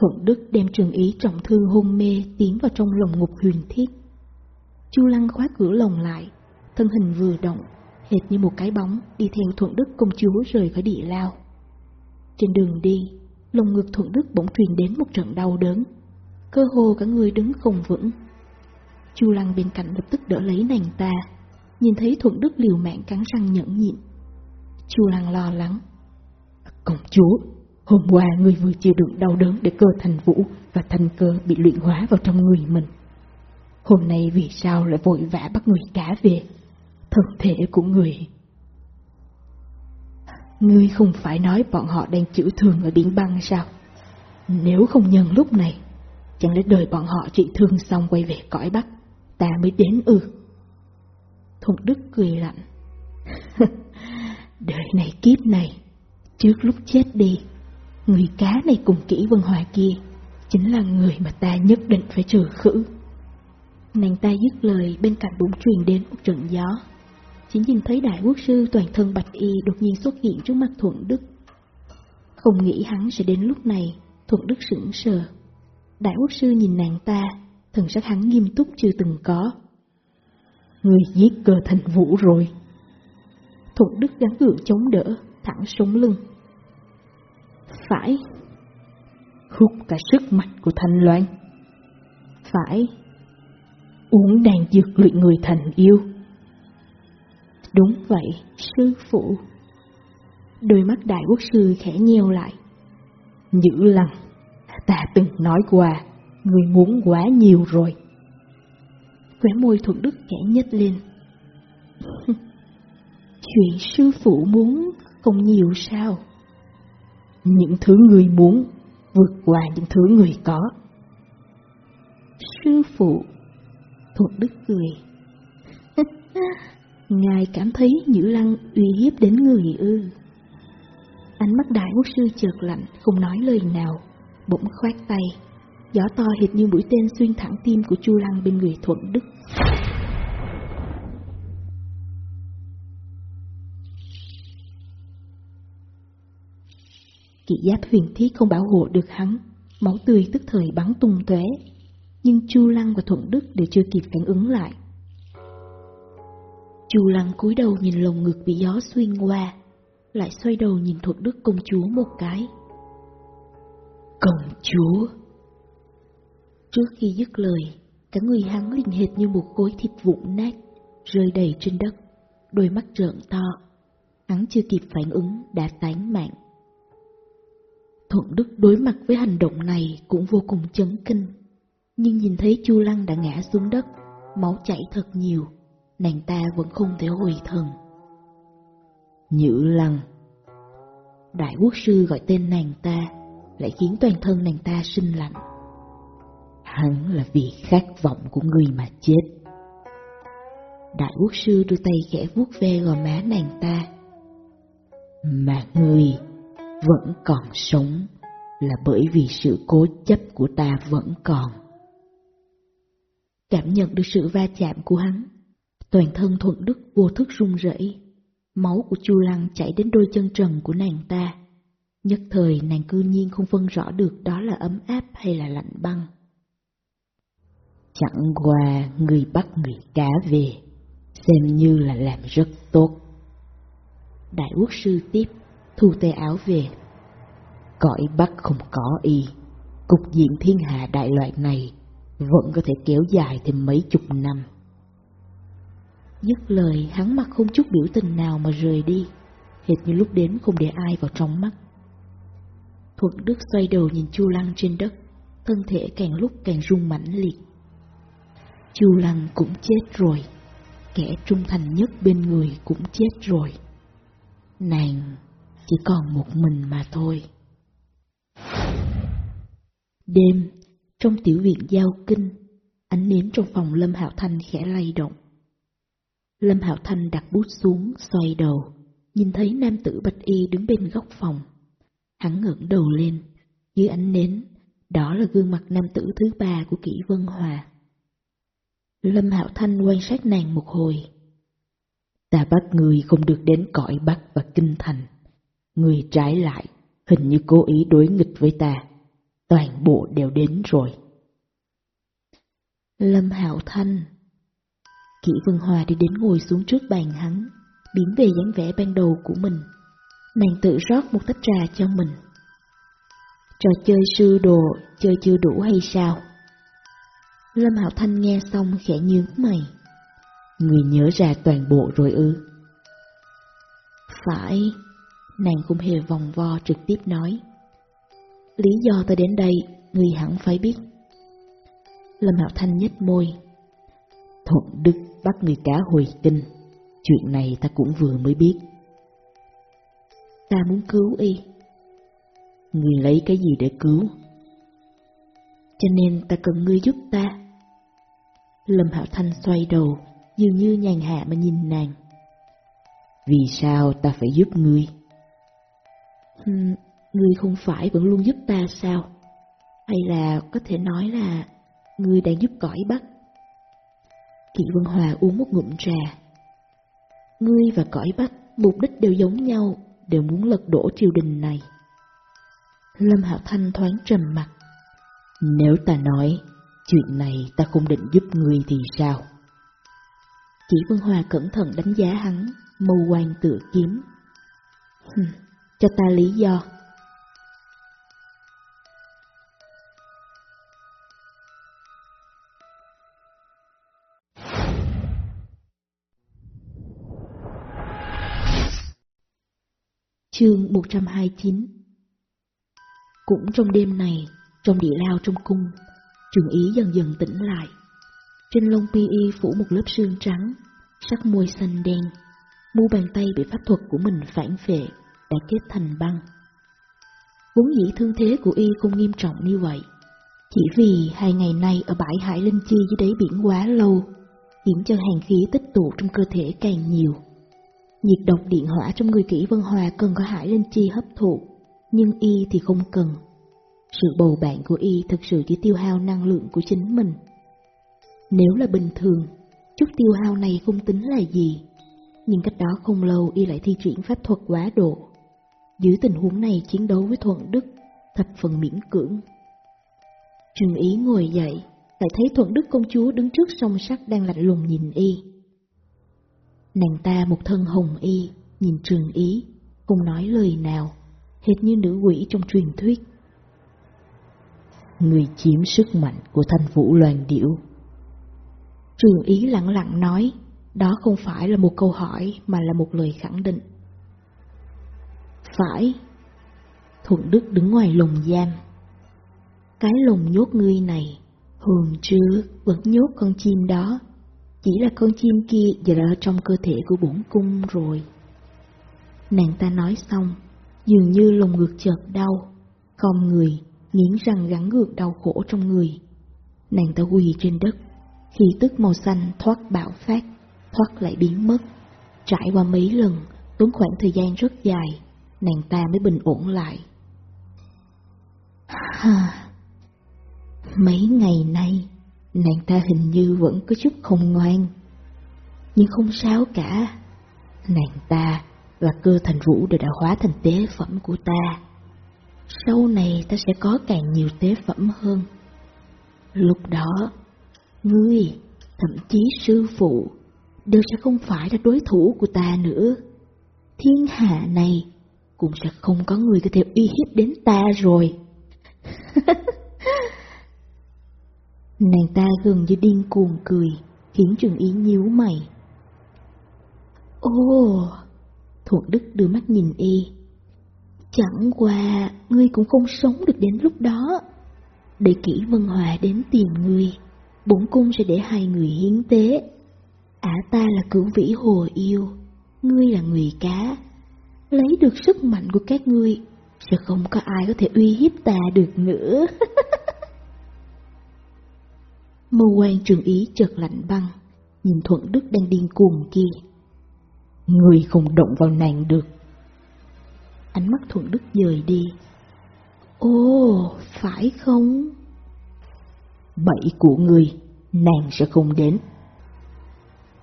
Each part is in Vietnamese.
Thuận Đức đem trường ý trọng thương hôn mê tiến vào trong lồng ngục huyền thiết. Chu Lăng khóa cửa lồng lại, thân hình vừa động, hệt như một cái bóng đi theo Thuận Đức công chúa rời khỏi địa lao. Trên đường đi, lồng ngực Thuận Đức bỗng truyền đến một trận đau đớn, cơ hồ cả người đứng không vững. Chu Lăng bên cạnh lập tức đỡ lấy nàng ta, nhìn thấy Thuận Đức liều mạng cắn răng nhẫn nhịn. Chu Lăng lo lắng. Công chúa, hôm qua người vừa chịu đựng đau đớn để cơ thành vũ và thành cơ bị luyện hóa vào trong người mình. Hôm nay vì sao lại vội vã bắt người cả về? Thân thể của người... Ngươi không phải nói bọn họ đang chữa thương ở biển băng sao? Nếu không nhân lúc này, chẳng lẽ đời bọn họ trị thương xong quay về cõi Bắc, ta mới đến ư? Thùng Đức cười lạnh. đời này kiếp này, trước lúc chết đi, người cá này cùng kỹ vân hòa kia, chính là người mà ta nhất định phải trừ khử. Nàng ta dứt lời bên cạnh bụng truyền đến một trận gió. Chỉ nhìn thấy đại quốc sư toàn thân bạch y đột nhiên xuất hiện trước mặt Thuận Đức. Không nghĩ hắn sẽ đến lúc này, Thuận Đức sững sờ. Đại quốc sư nhìn nàng ta, thần sắc hắn nghiêm túc chưa từng có. Người giết cờ thành vũ rồi. Thuận Đức gắn gượng chống đỡ, thẳng sống lưng. Phải. Hút cả sức mạnh của thanh loan. Phải. Uống đàn dược luyện người thành yêu. Đúng vậy, sư phụ. Đôi mắt đại quốc sư khẽ nheo lại. Dữ lăng, ta từng nói qua, người muốn quá nhiều rồi. Khóe môi thuận đức khẽ nhếch lên. Chuyện sư phụ muốn không nhiều sao? Những thứ người muốn vượt qua những thứ người có. Sư phụ, Thuận Đức cười. Ngài cảm thấy Nhữ Lăng uy hiếp đến người ư. Ánh mắt đại quốc sư chợt lạnh, không nói lời nào, bỗng khoát tay. Gió to hệt như mũi tên xuyên thẳng tim của Chu Lăng bên người Thuận Đức. Kỵ giáp huyền thiết không bảo hộ được hắn, máu tươi tức thời bắn tung tóe. Nhưng Chu Lăng và Thuận Đức đều chưa kịp phản ứng lại. Chu Lăng cúi đầu nhìn lồng ngực bị gió xuyên qua, lại xoay đầu nhìn Thuận Đức công chúa một cái. Công chúa! Trước khi dứt lời, cả người hắn liền hệt như một khối thịt vụn nát, rơi đầy trên đất, đôi mắt trợn to. Hắn chưa kịp phản ứng đã tán mạng. Thuận Đức đối mặt với hành động này cũng vô cùng chấn kinh. Nhưng nhìn thấy Chu Lăng đã ngã xuống đất, máu chảy thật nhiều, nàng ta vẫn không thể hồi thần. Nhữ Lăng Đại quốc sư gọi tên nàng ta, lại khiến toàn thân nàng ta sinh lạnh. Hắn là vì khát vọng của người mà chết. Đại quốc sư đưa tay khẽ vuốt ve gò má nàng ta. Mà người vẫn còn sống là bởi vì sự cố chấp của ta vẫn còn. Cảm nhận được sự va chạm của hắn, toàn thân thuận đức vô thức run rẩy, máu của Chu Lăng chảy đến đôi chân trần của nàng ta. Nhất thời nàng cư nhiên không phân rõ được đó là ấm áp hay là lạnh băng. Chẳng qua người bắt người cá về, xem như là làm rất tốt. Đại quốc sư tiếp, thu tay áo về. Cõi Bắc không có y, cục diện thiên hạ đại loạn này vẫn có thể kéo dài thêm mấy chục năm. Dứt lời hắn mặt không chút biểu tình nào mà rời đi, hệt như lúc đến không để ai vào trong mắt. Thuận Đức xoay đầu nhìn Chu Lăng trên đất, thân thể càng lúc càng rung mãnh liệt. Chu Lăng cũng chết rồi, kẻ trung thành nhất bên người cũng chết rồi. Nàng chỉ còn một mình mà thôi. Đêm, trong tiểu viện giao kinh, ánh nến trong phòng Lâm Hạo Thanh khẽ lay động. Lâm Hạo Thanh đặt bút xuống, xoay đầu, nhìn thấy nam tử bạch y đứng bên góc phòng. Hắn ngẩng đầu lên, dưới ánh nến, đó là gương mặt nam tử thứ ba của Kỷ Vân Hòa. Lâm Hạo Thanh quan sát nàng một hồi. Ta bắt người không được đến cõi Bắc và Kinh Thành. Người trái lại, hình như cố ý đối nghịch với ta. toàn bộ đều đến rồi. Lâm Hạo Thanh Kỷ Vân Hòa đi đến ngồi xuống trước bàn hắn, biến về dáng vẻ ban đầu của mình. Nàng tự rót một tách trà cho mình. Trò chơi sư đồ, chơi chưa đủ hay sao? Lâm Hạo Thanh nghe xong khẽ nhướng mày. Người nhớ ra toàn bộ rồi ư? Phải, nàng không hề vòng vo trực tiếp nói. Lý do ta đến đây, người hẳn phải biết. Lâm Hạo Thanh nhếch môi. Thuận Đức bắt người cá hồi kinh, chuyện này ta cũng vừa mới biết. Ta muốn cứu y. Người lấy cái gì để cứu? Cho nên ta cần ngươi giúp ta. Lâm Hạo Thanh xoay đầu, dường như nhàn hạ mà nhìn nàng. Vì sao ta phải giúp ngươi? Hmm, ngươi không phải vẫn luôn giúp ta sao? Hay là có thể nói là ngươi đang giúp cõi Bắc? Kỵ Vân Hòa uống một ngụm trà. Ngươi và cõi Bắc mục đích đều giống nhau, đều muốn lật đổ triều đình này. Lâm Hạo Thanh thoáng trầm mặt. Nếu ta nói, chuyện này ta không định giúp ngươi thì sao? Chỉ Vân Hòa cẩn thận đánh giá hắn, mâu quan tựa kiếm. Cho ta lý do. Chương 129 Cũng trong đêm này, trong địa lao trong cung, trường ý dần dần tỉnh lại. Trên lông pi y phủ một lớp sương trắng, sắc môi xanh đen, mu bàn tay bị pháp thuật của mình phản phệ, đã kết thành băng. Vốn dĩ thương thế của y không nghiêm trọng như vậy, chỉ vì hai ngày nay ở bãi hải linh chi dưới đáy biển quá lâu, khiến cho hàng khí tích tụ trong cơ thể càng nhiều. Nhiệt độc điện hỏa trong người kỹ vân hòa cần có hải linh chi hấp thụ, nhưng y thì không cần. Sự bầu bạn của y thực sự chỉ tiêu hao năng lượng của chính mình. Nếu là bình thường, chút tiêu hao này không tính là gì, nhưng cách đó không lâu y lại thi triển pháp thuật quá độ. Dưới tình huống này chiến đấu với Thuận Đức, thập phần miễn cưỡng. Trường ý ngồi dậy, lại thấy Thuận Đức công chúa đứng trước song sắt đang lạnh lùng nhìn y. Nàng ta một thân hồng y, nhìn trường ý, không nói lời nào, hệt như nữ quỷ trong truyền thuyết. Người chiếm sức mạnh của thanh vũ loàn điệu. Trường ý lặng lặng nói, đó không phải là một câu hỏi mà là một lời khẳng định. Phải. Thuận Đức đứng ngoài lồng giam. Cái lồng nhốt ngươi này, Hồn chưa vẫn nhốt con chim đó. Chỉ là con chim kia giờ đã ở trong cơ thể của bổn cung rồi. Nàng ta nói xong, dường như lồng ngực chợt đau, không người, nghiến răng gắn gượng đau khổ trong người. Nàng ta quỳ trên đất, khi tức màu xanh thoát bạo phát, thoát lại biến mất. Trải qua mấy lần, tốn khoảng thời gian rất dài, nàng ta mới bình ổn lại. Ha, mấy ngày nay, nàng ta hình như vẫn có chút không ngoan. Nhưng không sao cả, nàng ta và cơ thành vũ đều đã hóa thành tế phẩm của ta. Sau này ta sẽ có càng nhiều tế phẩm hơn. Lúc đó, ngươi, thậm chí sư phụ, đều sẽ không phải là đối thủ của ta nữa. Thiên hạ này cũng sẽ không có người có thể uy hiếp đến ta rồi. Nàng ta gần như điên cuồng cười, khiến Trường Ý nhíu mày. Ồ, Thuận Đức đưa mắt nhìn y. Chẳng qua, ngươi cũng không sống được đến lúc đó. Để kỹ Vân Hòa đến tìm ngươi, bổn cung sẽ để hai người hiến tế. Ả ta là cửu vĩ hồ yêu, ngươi là người cá. Lấy được sức mạnh của các ngươi, sẽ không có ai có thể uy hiếp ta được nữa. Mâu quan trường ý chợt lạnh băng, nhìn Thuận Đức đang điên cuồng kia. Người không động vào nàng được. Ánh mắt Thuận Đức dời đi. Ồ, phải không? Bẫy của người, nàng sẽ không đến.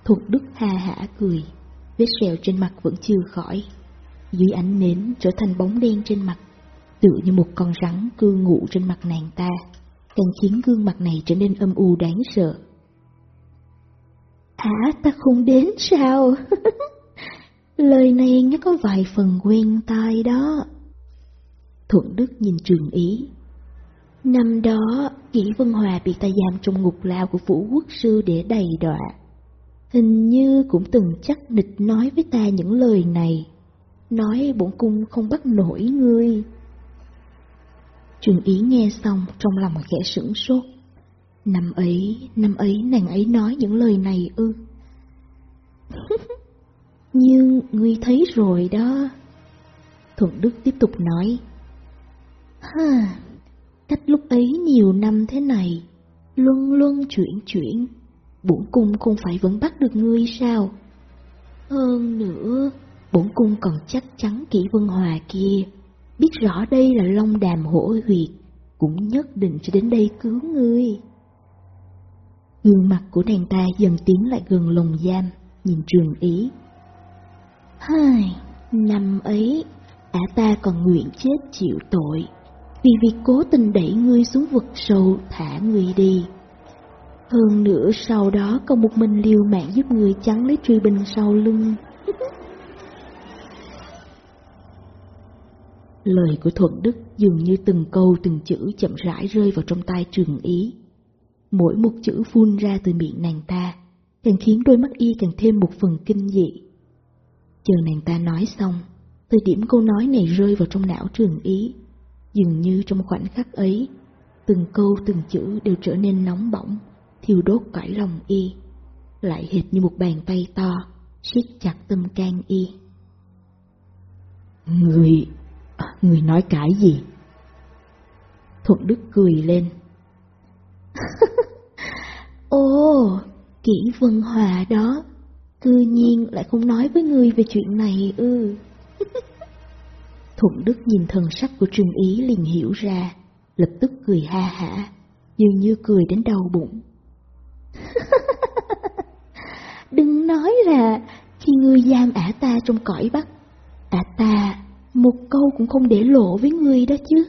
Thuận Đức ha hả cười, vết sẹo trên mặt vẫn chưa khỏi. Dưới ánh nến trở thành bóng đen trên mặt, tựa như một con rắn cư ngụ trên mặt nàng ta, càng khiến gương mặt này trở nên âm u đáng sợ. À, ta không đến sao? Lời này nghe có vài phần quen tai đó. Thuận Đức nhìn trường ý. Năm đó, Kỷ Vân Hòa bị ta giam trong ngục lao của Vũ Quốc Sư để đầy đọa. Hình như cũng từng chắc nịch nói với ta những lời này. Nói bổn cung không bắt nổi ngươi. Trường ý nghe xong trong lòng khẽ sửng sốt. Năm ấy, năm ấy nàng ấy nói những lời này ư. Nhưng ngươi thấy rồi đó. Thuận Đức tiếp tục nói. Ha, cách lúc ấy nhiều năm thế này, luân luân chuyển chuyển, bổn cung không phải vẫn bắt được ngươi sao? Hơn nữa, bổn cung còn chắc chắn kỹ vân hòa kia, biết rõ đây là long đàm hổ huyệt, cũng nhất định sẽ đến đây cứu ngươi. Gương mặt của nàng ta dần tiến lại gần lồng giam, nhìn trường ý. Hai, năm ấy, ả ta còn nguyện chết chịu tội, vì việc cố tình đẩy ngươi xuống vực sâu thả ngươi đi. Hơn nữa sau đó còn một mình liều mạng giúp người chắn lấy truy binh sau lưng. Lời của Thuận Đức dường như từng câu từng chữ chậm rãi rơi vào trong tai trường ý. Mỗi một chữ phun ra từ miệng nàng ta, càng khiến đôi mắt y càng thêm một phần kinh dị. Chờ nàng ta nói xong, thời điểm câu nói này rơi vào trong não trường ý, dường như trong khoảnh khắc ấy, từng câu từng chữ đều trở nên nóng bỏng, thiêu đốt cõi lòng y, lại hệt như một bàn tay to, siết chặt tâm can y. Người, người nói cái gì? Thuận Đức cười lên. Ồ, kỹ vân hòa đó, cư nhiên lại không nói với người về chuyện này ư. Thuận Đức nhìn thần sắc của Trừng Ý liền hiểu ra, lập tức cười ha hả, dường như cười đến đau bụng. Đừng nói là khi ngươi giam ả ta trong cõi bắc, ả ta một câu cũng không để lộ với ngươi đó chứ.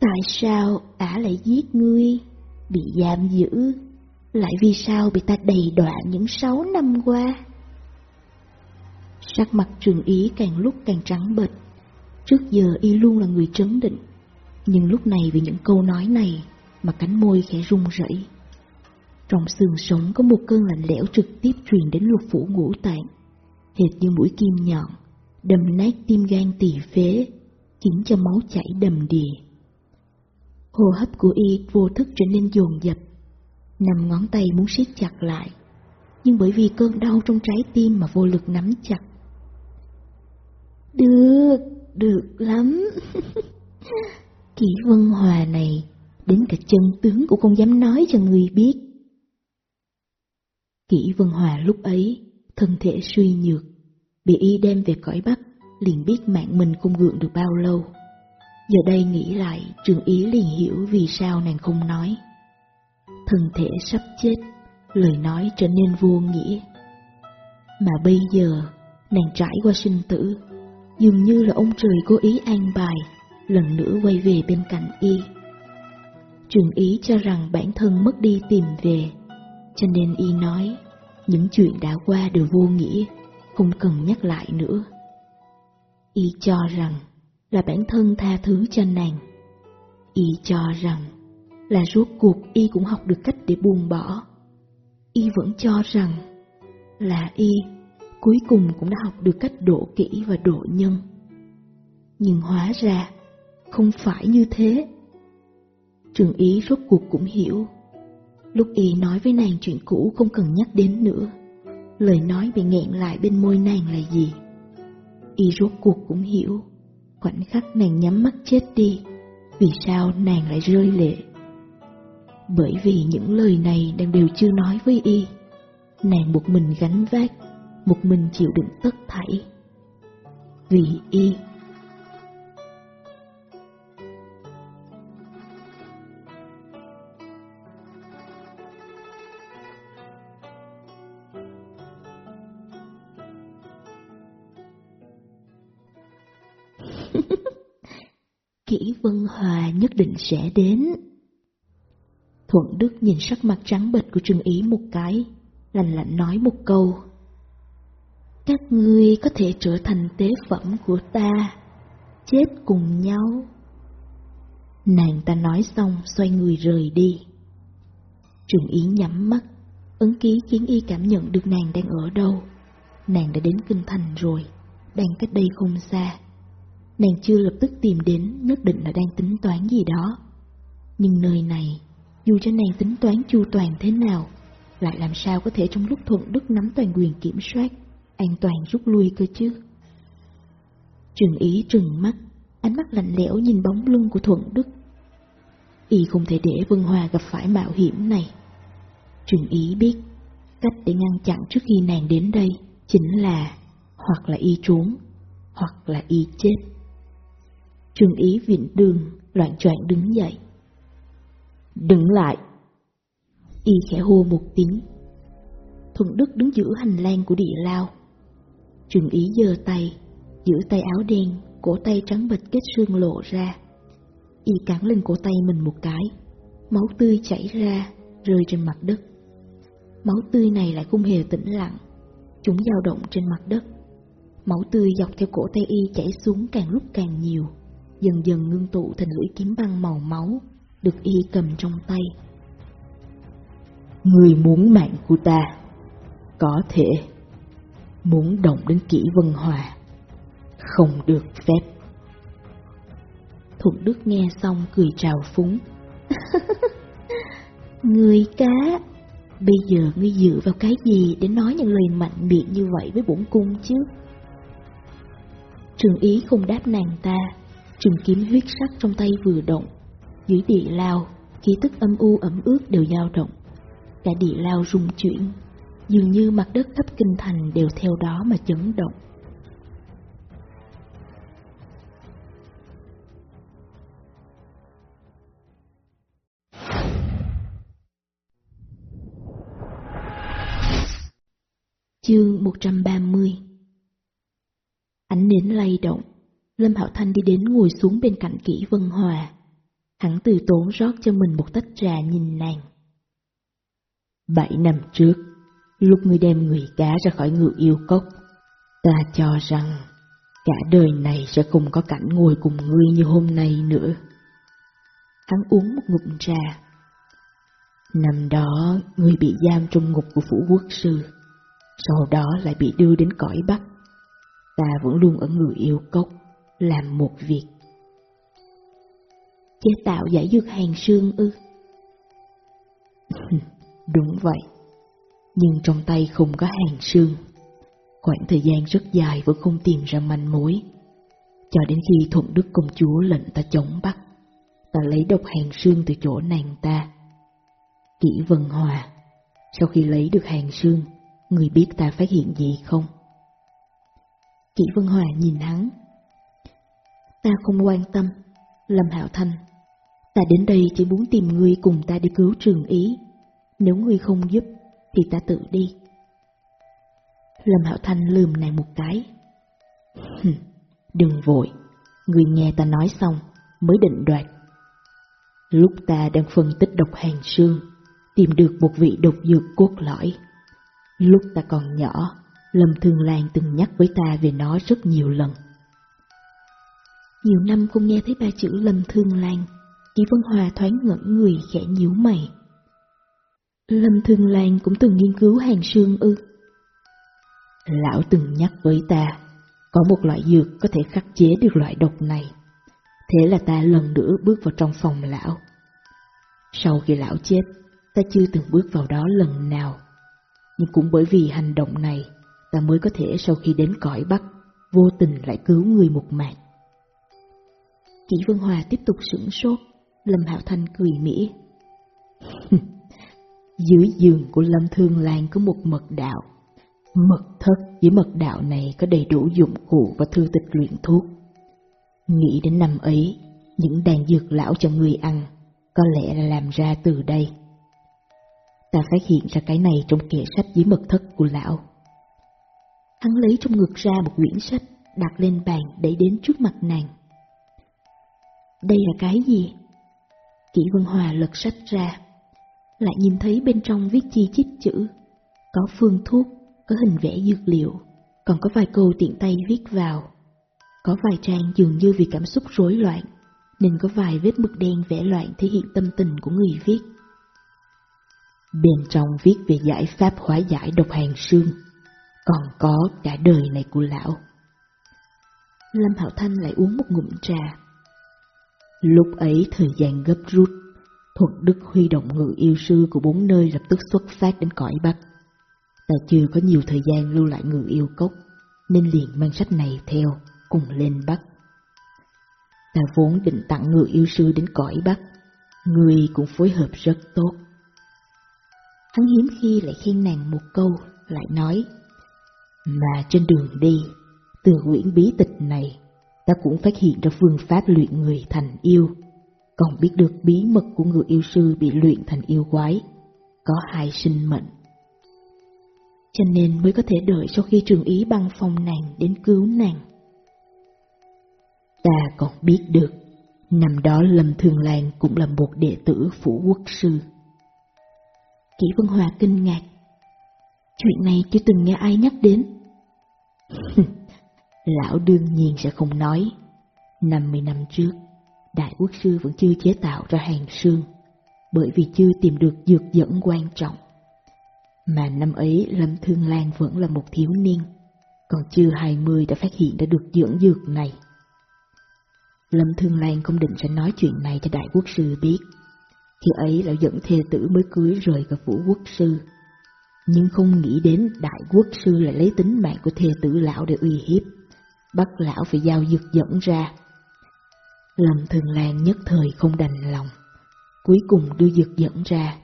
Tại sao ả lại giết ngươi, bị giam giữ, lại vì sao bị ta đầy đọa những sáu năm qua? Sắc mặt trường ý càng lúc càng trắng bệch, trước giờ y luôn là người trấn định, nhưng lúc này vì những câu nói này mà cánh môi khẽ run rẩy. Trong xương sống có một cơn lạnh lẽo trực tiếp truyền đến lục phủ ngũ tạng, hệt như mũi kim nhọn, đâm nát tim gan tỳ phế, khiến cho máu chảy đầm đìa. Hô hấp của y vô thức trở nên dồn dập, nằm ngón tay muốn siết chặt lại, nhưng bởi vì cơn đau trong trái tim mà vô lực nắm chặt. Được, được lắm. Kỷ Vân Hòa này, đến cả chân tướng cũng không dám nói cho người biết. Kỷ Vân Hòa lúc ấy, thân thể suy nhược, bị y đem về cõi Bắc, liền biết mạng mình không gượng được bao lâu. Giờ đây nghĩ lại, trường ý liền hiểu vì sao nàng không nói. Thân thể sắp chết, lời nói trở nên vô nghĩa. Mà bây giờ, nàng trải qua sinh tử, dường như là ông trời cố ý an bài, lần nữa quay về bên cạnh y. Trường ý cho rằng bản thân mất đi tìm về, cho nên y nói, những chuyện đã qua đều vô nghĩa, không cần nhắc lại nữa. Y cho rằng là bản thân tha thứ cho nàng. Y cho rằng là rốt cuộc y cũng học được cách để buông bỏ. Y vẫn cho rằng là y cuối cùng cũng đã học được cách độ kỹ và độ nhân. Nhưng hóa ra không phải như thế. Trường ý rốt cuộc cũng hiểu Lúc y nói với nàng chuyện cũ không cần nhắc đến nữa Lời nói bị nghẹn lại bên môi nàng là gì? Y rốt cuộc cũng hiểu. Khoảnh khắc nàng nhắm mắt chết đi, Vì sao nàng lại rơi lệ? Bởi vì những lời này đang đều chưa nói với y. Nàng một mình gánh vác, Một mình chịu đựng tất thảy. Vì y nhất định sẽ đến. Thuận Đức nhìn sắc mặt trắng bệch của Trương Ý một cái, lạnh lạnh nói một câu. Các ngươi có thể trở thành tế phẩm của ta, chết cùng nhau. Nàng ta nói xong xoay người rời đi. Trường Ý nhắm mắt, ấn ký khiến y cảm nhận được nàng đang ở đâu. Nàng đã đến Kinh Thành rồi, đang cách đây không xa. Nàng chưa lập tức tìm đến, nhất định là đang tính toán gì đó. Nhưng nơi này, dù cho nàng tính toán chu toàn thế nào, lại làm sao có thể trong lúc Thuận Đức nắm toàn quyền kiểm soát, an toàn rút lui cơ chứ? Trường Ý trừng mắt, ánh mắt lạnh lẽo nhìn bóng lưng của Thuận Đức. Y không thể để Vân Hòa gặp phải mạo hiểm này. Trường Ý biết, cách để ngăn chặn trước khi nàng đến đây chính là hoặc là y trốn, hoặc là y chết. Trường Ý vịn đường, loạn choạng đứng dậy. Đứng lại! Y khẽ hô một tiếng. Thuận Đức đứng giữa hành lang của địa lao. Trường Ý giơ tay, giữ tay áo đen, cổ tay trắng bệch kết xương lộ ra. Y cắn lên cổ tay mình một cái, máu tươi chảy ra, rơi trên mặt đất. Máu tươi này lại không hề tĩnh lặng, chúng dao động trên mặt đất. Máu tươi dọc theo cổ tay y chảy xuống càng lúc càng nhiều, dần dần ngưng tụ thành lưỡi kiếm băng màu máu, được y cầm trong tay. Người muốn mạng của ta, có thể muốn động đến kỹ vân hòa, không được phép. Thuận Đức nghe xong cười trào phúng. người cá, bây giờ ngươi dựa vào cái gì để nói những lời mạnh miệng như vậy với bổn cung chứ? Trường ý không đáp nàng ta, trường kiếm huyết sắc trong tay vừa động. Dưới địa lao, khí tức âm u ẩm ướt đều dao động. Cả địa lao rung chuyển, dường như mặt đất khắp kinh thành đều theo đó mà chấn động. Chương 130 Ánh nến lay động, Lâm Hạo Thanh đi đến ngồi xuống bên cạnh kỹ Vân Hòa. Hắn từ tốn rót cho mình một tách trà nhìn nàng. Bảy năm trước, lúc ngươi đem người cá ra khỏi ngự yêu cốc, ta cho rằng cả đời này sẽ không có cảnh ngồi cùng ngươi như hôm nay nữa. Hắn uống một ngụm trà. Năm đó, ngươi bị giam trong ngục của phủ quốc sư, sau đó lại bị đưa đến cõi Bắc. Ta vẫn luôn ở người yêu cốc, làm một việc. Chế tạo giải dược hàng xương ư? Đúng vậy, nhưng trong tay không có hàng xương. Khoảng thời gian rất dài vẫn không tìm ra manh mối. Cho đến khi Thuận Đức Công Chúa lệnh ta chống bắt, ta lấy độc hàng xương từ chỗ nàng ta. kỹ Vân Hòa, sau khi lấy được hàng xương, người biết ta phát hiện gì không? kỹ Vân Hòa nhìn hắn. Ta không quan tâm, Lâm Hạo Thanh. Ta đến đây chỉ muốn tìm ngươi cùng ta đi cứu trường ý. Nếu ngươi không giúp, thì ta tự đi. Lâm Hạo Thanh lườm nàng một cái. Đừng vội, người nghe ta nói xong mới định đoạt. Lúc ta đang phân tích độc hàng xương, tìm được một vị độc dược cốt lõi. Lúc ta còn nhỏ, Lâm Thương Lan từng nhắc với ta về nó rất nhiều lần. Nhiều năm không nghe thấy ba chữ Lâm Thương Lan, Chị Vân Hòa thoáng ngẩn người khẽ nhíu mày. Lâm Thương Lan cũng từng nghiên cứu hàng xương ư. Lão từng nhắc với ta, có một loại dược có thể khắc chế được loại độc này. Thế là ta lần nữa bước vào trong phòng lão. Sau khi lão chết, ta chưa từng bước vào đó lần nào. Nhưng cũng bởi vì hành động này, ta mới có thể sau khi đến cõi Bắc, vô tình lại cứu người một mạng. Kỷ Vân Hòa tiếp tục sửng sốt, Lâm Hạo Thanh cười mỉa. Dưới giường của Lâm Thương Lan có một mật đạo. Mật thất với mật đạo này có đầy đủ dụng cụ và thư tịch luyện thuốc. Nghĩ đến năm ấy, những đàn dược lão cho người ăn, có lẽ là làm ra từ đây. Ta phát hiện ra cái này trong kệ sách dưới mật thất của lão. Hắn lấy trong ngực ra một quyển sách, đặt lên bàn để đến trước mặt nàng. Đây là cái gì? Kỷ Vân Hòa lật sách ra, lại nhìn thấy bên trong viết chi chít chữ, có phương thuốc, có hình vẽ dược liệu, còn có vài câu tiện tay viết vào. Có vài trang dường như vì cảm xúc rối loạn, nên có vài vết mực đen vẽ loạn thể hiện tâm tình của người viết. Bên trong viết về giải pháp hóa giải độc hàng xương, còn có cả đời này của lão. Lâm Hạo Thanh lại uống một ngụm trà. Lúc ấy thời gian gấp rút, thuật đức huy động ngự yêu sư của bốn nơi lập tức xuất phát đến cõi Bắc. Ta chưa có nhiều thời gian lưu lại ngự yêu cốc, nên liền mang sách này theo, cùng lên Bắc. Ta vốn định tặng ngự yêu sư đến cõi Bắc, người cũng phối hợp rất tốt. Hắn hiếm khi lại khen nàng một câu, lại nói, mà trên đường đi, từ quyển bí tịch này, ta cũng phát hiện ra phương pháp luyện người thành yêu, còn biết được bí mật của người yêu sư bị luyện thành yêu quái, có hai sinh mệnh. Cho nên mới có thể đợi sau khi trường ý băng phong nàng đến cứu nàng. Ta còn biết được, năm đó Lâm Thường Lan cũng là một đệ tử phủ quốc sư. Kỷ Vân Hòa kinh ngạc. Chuyện này chưa từng nghe ai nhắc đến. Lão đương nhiên sẽ không nói. 50 năm trước, Đại Quốc Sư vẫn chưa chế tạo ra hàng xương, bởi vì chưa tìm được dược dẫn quan trọng. Mà năm ấy Lâm Thương Lan vẫn là một thiếu niên, còn chưa 20 đã phát hiện đã được dưỡng dược này. Lâm Thương Lan không định sẽ nói chuyện này cho Đại Quốc Sư biết. Khi ấy lão dẫn thê tử mới cưới rời gặp Vũ Quốc Sư. Nhưng không nghĩ đến Đại Quốc Sư lại lấy tính mạng của thê tử lão để uy hiếp bắt lão phải giao dược dẫn ra. Lâm Thường Lan nhất thời không đành lòng, cuối cùng đưa dược dẫn ra.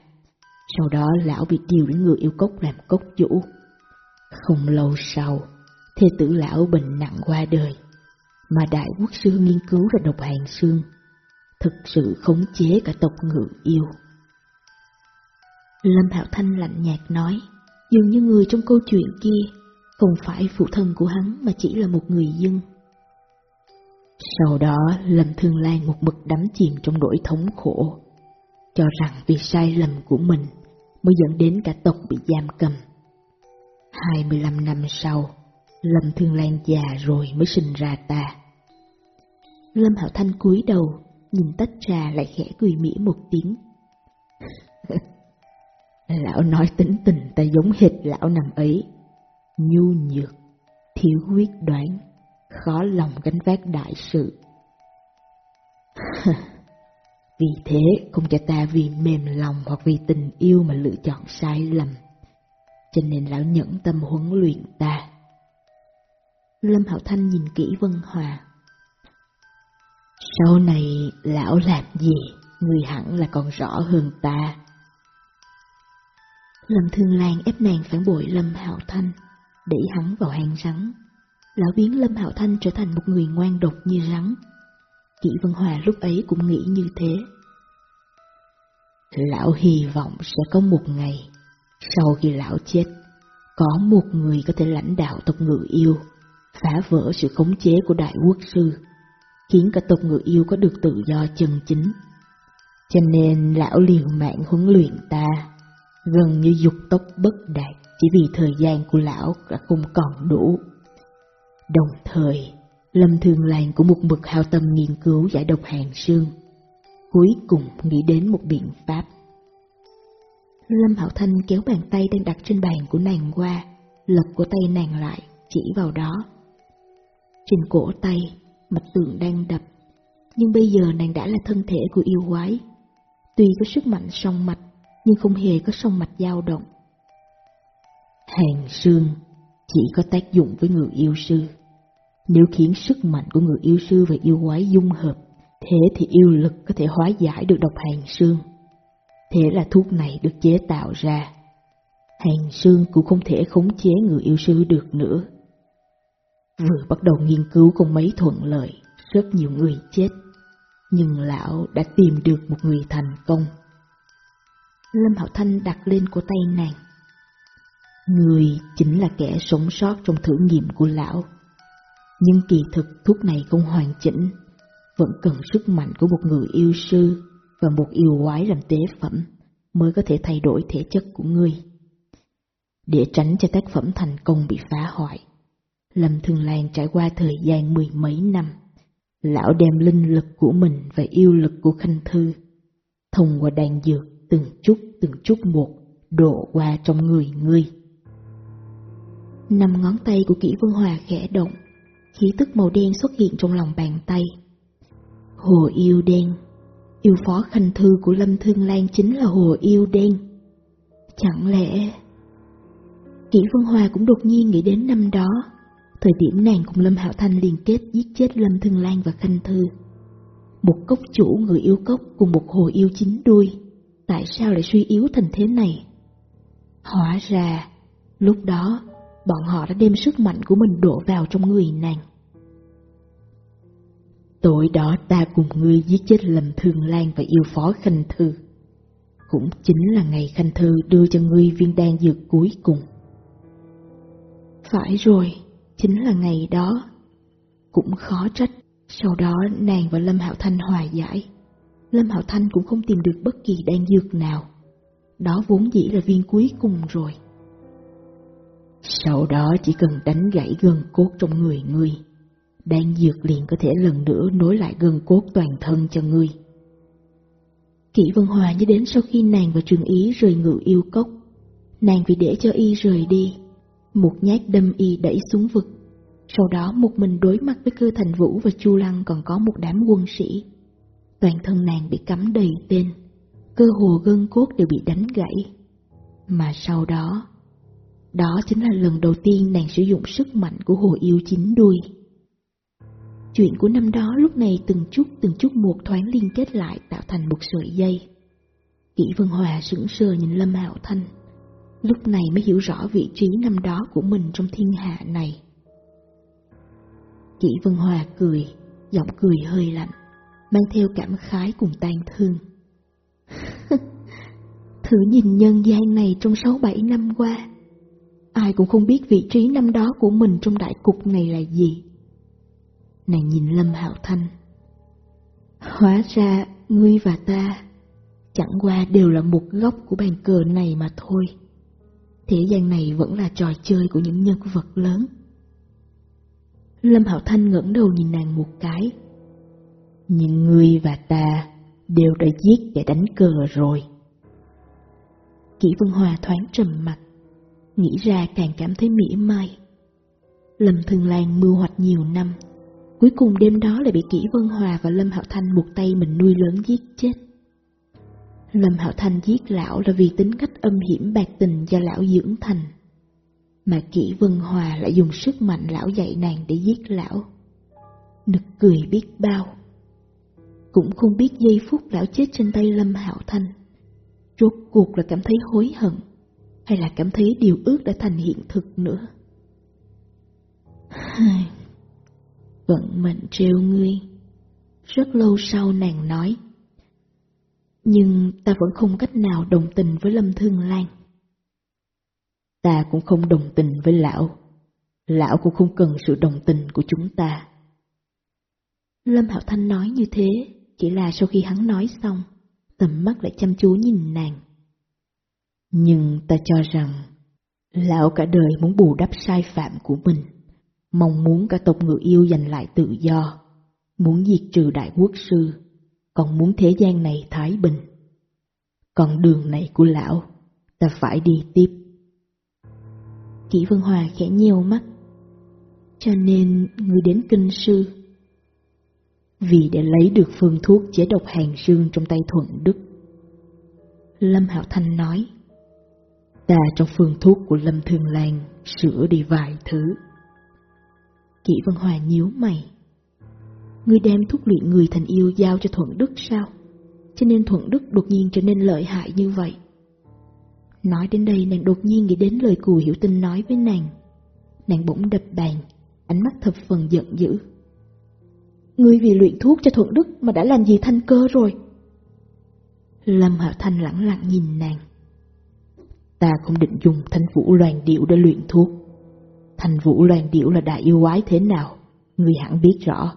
Sau đó lão bị điều đến người yêu cốc làm cốc chủ. Không lâu sau, thê tử lão bệnh nặng qua đời, mà đại quốc sư nghiên cứu ra độc hàng xương, thực sự khống chế cả tộc ngự yêu. Lâm Hạo Thanh lạnh nhạt nói, dường như người trong câu chuyện kia không phải phụ thân của hắn mà chỉ là một người dân. Sau đó Lâm Thương Lan một mực đắm chìm trong nỗi thống khổ, cho rằng vì sai lầm của mình mới dẫn đến cả tộc bị giam cầm. 25 năm sau, Lâm Thương Lan già rồi mới sinh ra ta. Lâm Hạo Thanh cúi đầu, nhìn tách trà lại khẽ cười mỉa một tiếng. lão nói tính tình ta giống hệt lão nằm ấy nhu nhược, thiếu quyết đoán, khó lòng gánh vác đại sự. vì thế không cho ta vì mềm lòng hoặc vì tình yêu mà lựa chọn sai lầm, cho nên lão nhẫn tâm huấn luyện ta. Lâm Hạo Thanh nhìn kỹ Vân Hòa. Sau này lão làm gì, người hẳn là còn rõ hơn ta. Lâm Thương Lan ép nàng phản bội Lâm Hạo Thanh đẩy hắn vào hang rắn. Lão biến Lâm Hạo Thanh trở thành một người ngoan độc như rắn. Kỷ Vân Hòa lúc ấy cũng nghĩ như thế. Lão hy vọng sẽ có một ngày, sau khi lão chết, có một người có thể lãnh đạo tộc ngự yêu, phá vỡ sự khống chế của đại quốc sư, khiến cả tộc ngự yêu có được tự do chân chính. Cho nên lão liều mạng huấn luyện ta, gần như dục tốc bất đạt chỉ vì thời gian của lão đã không còn đủ. Đồng thời, Lâm Thường Lan cũng một mực hao tâm nghiên cứu giải độc hàng xương, cuối cùng nghĩ đến một biện pháp. Lâm Hạo Thanh kéo bàn tay đang đặt trên bàn của nàng qua, lật của tay nàng lại, chỉ vào đó. Trên cổ tay, mạch tường đang đập, nhưng bây giờ nàng đã là thân thể của yêu quái. Tuy có sức mạnh song mạch, nhưng không hề có song mạch dao động. Hàng xương chỉ có tác dụng với người yêu sư. Nếu khiến sức mạnh của người yêu sư và yêu quái dung hợp, thế thì yêu lực có thể hóa giải được độc hàng xương. Thế là thuốc này được chế tạo ra. Hàng xương cũng không thể khống chế người yêu sư được nữa. Vừa bắt đầu nghiên cứu không mấy thuận lợi, rất nhiều người chết. Nhưng lão đã tìm được một người thành công. Lâm Hạo Thanh đặt lên cổ tay nàng. Người chính là kẻ sống sót trong thử nghiệm của lão. Nhưng kỳ thực thuốc này không hoàn chỉnh, vẫn cần sức mạnh của một người yêu sư và một yêu quái làm tế phẩm mới có thể thay đổi thể chất của ngươi. Để tránh cho tác phẩm thành công bị phá hoại, Lâm Thường Lan trải qua thời gian mười mấy năm, lão đem linh lực của mình và yêu lực của Khanh Thư, thông qua đàn dược từng chút từng chút một đổ qua trong người ngươi. Năm ngón tay của Kỷ Vân Hòa khẽ động, khí tức màu đen xuất hiện trong lòng bàn tay. Hồ yêu đen, yêu phó khanh thư của Lâm Thương Lan chính là hồ yêu đen. Chẳng lẽ... Kỷ Vân Hòa cũng đột nhiên nghĩ đến năm đó, thời điểm nàng cùng Lâm Hạo Thanh liên kết giết chết Lâm Thương Lan và Khanh Thư. Một cốc chủ người yêu cốc cùng một hồ yêu chính đuôi, tại sao lại suy yếu thành thế này? Hóa ra, lúc đó bọn họ đã đem sức mạnh của mình đổ vào trong người nàng. Tối đó ta cùng ngươi giết chết Lâm Thương Lan và yêu phó Khanh Thư. Cũng chính là ngày Khanh Thư đưa cho ngươi viên đan dược cuối cùng. Phải rồi, chính là ngày đó. Cũng khó trách, sau đó nàng và Lâm Hạo Thanh hòa giải. Lâm Hạo Thanh cũng không tìm được bất kỳ đan dược nào. Đó vốn dĩ là viên cuối cùng rồi. Sau đó chỉ cần đánh gãy gân cốt trong người ngươi, đan dược liền có thể lần nữa nối lại gân cốt toàn thân cho ngươi. Kỷ Vân Hòa nhớ đến sau khi nàng và Trường Ý rời ngự yêu cốc, nàng vì để cho y rời đi, một nhát đâm y đẩy xuống vực. Sau đó một mình đối mặt với cơ thành vũ và Chu Lăng còn có một đám quân sĩ. Toàn thân nàng bị cắm đầy tên, cơ hồ gân cốt đều bị đánh gãy. Mà sau đó, đó chính là lần đầu tiên nàng sử dụng sức mạnh của hồ yêu chín đuôi. Chuyện của năm đó lúc này từng chút từng chút một thoáng liên kết lại tạo thành một sợi dây. Kỷ Vân Hòa sững sờ nhìn Lâm Hạo Thanh, lúc này mới hiểu rõ vị trí năm đó của mình trong thiên hạ này. Kỷ Vân Hòa cười, giọng cười hơi lạnh, mang theo cảm khái cùng tan thương. Thử nhìn nhân gian này trong sáu bảy năm qua, ai cũng không biết vị trí năm đó của mình trong đại cục này là gì. Nàng nhìn Lâm Hạo Thanh. Hóa ra ngươi và ta chẳng qua đều là một góc của bàn cờ này mà thôi. Thế gian này vẫn là trò chơi của những nhân vật lớn. Lâm Hạo Thanh ngẩng đầu nhìn nàng một cái. Nhưng ngươi và ta đều đã giết để đánh cờ rồi. Kỷ Vân Hòa thoáng trầm mặt, nghĩ ra càng cảm thấy mỉa mai. Lâm Thường Lan mưu hoạch nhiều năm, cuối cùng đêm đó lại bị Kỷ Vân Hòa và Lâm Hạo Thanh một tay mình nuôi lớn giết chết. Lâm Hạo Thanh giết lão là vì tính cách âm hiểm bạc tình do lão dưỡng thành, mà Kỷ Vân Hòa lại dùng sức mạnh lão dạy nàng để giết lão. Nực cười biết bao. Cũng không biết giây phút lão chết trên tay Lâm Hạo Thanh, rốt cuộc là cảm thấy hối hận hay là cảm thấy điều ước đã thành hiện thực nữa. Vận mệnh trêu ngươi. Rất lâu sau nàng nói. Nhưng ta vẫn không cách nào đồng tình với Lâm Thương Lan. Ta cũng không đồng tình với lão. Lão cũng không cần sự đồng tình của chúng ta. Lâm Hạo Thanh nói như thế, chỉ là sau khi hắn nói xong, tầm mắt lại chăm chú nhìn nàng. Nhưng ta cho rằng, lão cả đời muốn bù đắp sai phạm của mình, mong muốn cả tộc người yêu giành lại tự do, muốn diệt trừ đại quốc sư, còn muốn thế gian này thái bình. Còn đường này của lão, ta phải đi tiếp. Kỷ Vân Hòa khẽ nhiều mắt, cho nên người đến kinh sư. Vì để lấy được phương thuốc chế độc hàng xương trong tay Thuận Đức. Lâm Hạo Thanh nói, Ta trong phương thuốc của Lâm Thường Lan sửa đi vài thứ. Kỷ Vân Hòa nhíu mày. Ngươi đem thuốc luyện người thành yêu giao cho Thuận Đức sao? Cho nên Thuận Đức đột nhiên trở nên lợi hại như vậy. Nói đến đây nàng đột nhiên nghĩ đến lời cù hiểu tinh nói với nàng. Nàng bỗng đập bàn, ánh mắt thập phần giận dữ. Ngươi vì luyện thuốc cho Thuận Đức mà đã làm gì thanh cơ rồi? Lâm Hạo Thanh lặng lặng nhìn nàng. Ta không định dùng thanh vũ loàn điệu để luyện thuốc. Thanh vũ loàn điệu là đại yêu quái thế nào, ngươi hẳn biết rõ.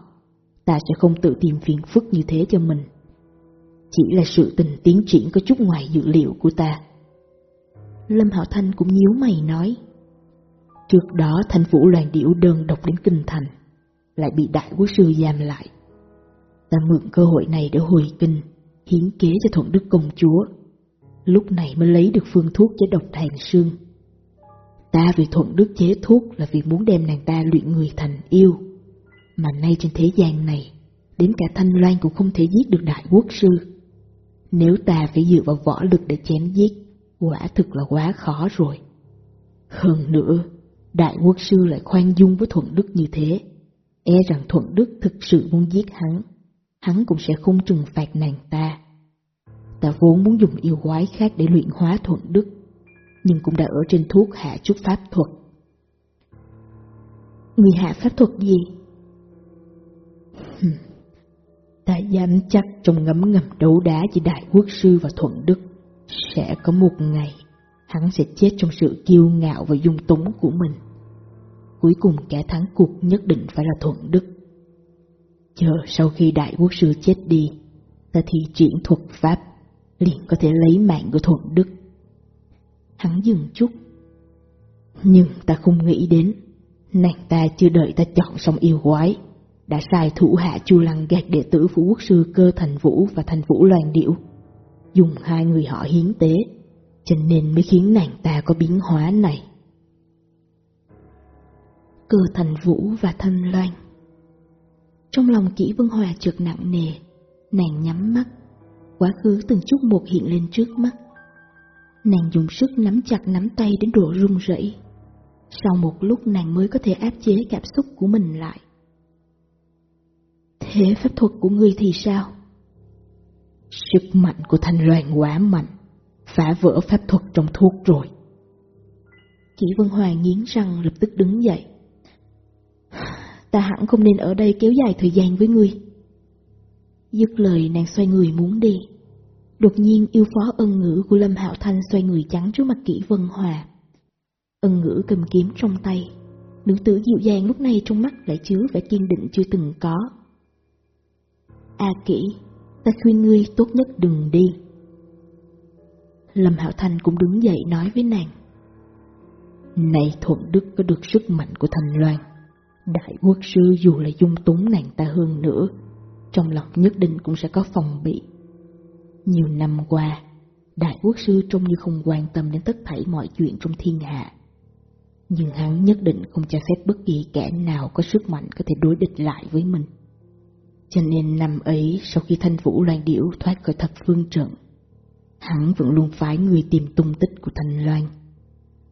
Ta sẽ không tự tìm phiền phức như thế cho mình. Chỉ là sự tình tiến triển có chút ngoài dự liệu của ta. Lâm Hạo Thanh cũng nhíu mày nói. Trước đó thanh vũ loàn điệu đơn độc đến kinh thành, lại bị đại quốc sư giam lại. Ta mượn cơ hội này để hồi kinh, hiến kế cho thuận đức công chúa. Lúc này mới lấy được phương thuốc chế độc hàng xương. Ta vì thuận đức chế thuốc là vì muốn đem nàng ta luyện người thành yêu. Mà nay trên thế gian này, đến cả Thanh Loan cũng không thể giết được đại quốc sư. Nếu ta phải dựa vào võ lực để chém giết, quả thực là quá khó rồi. Hơn nữa, đại quốc sư lại khoan dung với Thuận Đức như thế, e rằng Thuận Đức thực sự muốn giết hắn, hắn cũng sẽ không trừng phạt nàng ta. Ta vốn muốn dùng yêu quái khác để luyện hóa Thuận Đức, nhưng cũng đã ở trên thuốc hạ chút pháp thuật. Người hạ pháp thuật gì? ta dám chắc trong ngấm ngầm đấu đá với Đại Quốc Sư và Thuận Đức sẽ có một ngày hắn sẽ chết trong sự kiêu ngạo và dung túng của mình. Cuối cùng kẻ thắng cuộc nhất định phải là Thuận Đức. Chờ sau khi Đại Quốc Sư chết đi, ta thi triển thuật pháp, liền có thể lấy mạng của Thuận Đức. Hắn dừng chút. Nhưng ta không nghĩ đến, nàng ta chưa đợi ta chọn xong yêu quái, đã sai thủ hạ Chu Lăng gạt đệ tử Phủ Quốc Sư Cơ Thành Vũ và Thành Vũ Loan Điệu, dùng hai người họ hiến tế, cho nên mới khiến nàng ta có biến hóa này. Cơ Thành Vũ và Thanh Loan Trong lòng kỹ Vân Hòa trượt nặng nề, nàng nhắm mắt, quá khứ từng chút một hiện lên trước mắt. Nàng dùng sức nắm chặt nắm tay đến độ run rẩy. Sau một lúc nàng mới có thể áp chế cảm xúc của mình lại. Thế pháp thuật của ngươi thì sao? Sức mạnh của thanh loan quá mạnh, phá vỡ pháp thuật trong thuốc rồi. Kỷ Vân Hoài nghiến răng lập tức đứng dậy. Ta hẳn không nên ở đây kéo dài thời gian với ngươi. Dứt lời nàng xoay người muốn đi. Đột nhiên yêu phó ân ngữ của Lâm Hạo Thanh xoay người chắn trước mặt kỹ Vân Hòa. Ân ngữ cầm kiếm trong tay. Nữ tử dịu dàng lúc này trong mắt lại chứa vẻ kiên định chưa từng có. A kỹ, ta khuyên ngươi tốt nhất đừng đi. Lâm Hạo Thanh cũng đứng dậy nói với nàng. Này Thuận Đức có được sức mạnh của Thành Loan, Đại quốc sư dù là dung túng nàng ta hơn nữa, trong lòng nhất định cũng sẽ có phòng bị. Nhiều năm qua, Đại quốc sư trông như không quan tâm đến tất thảy mọi chuyện trong thiên hạ. Nhưng hắn nhất định không cho phép bất kỳ kẻ nào có sức mạnh có thể đối địch lại với mình. Cho nên năm ấy sau khi thanh vũ loan điểu thoát khỏi thập phương trận, hắn vẫn luôn phái người tìm tung tích của Thanh Loan.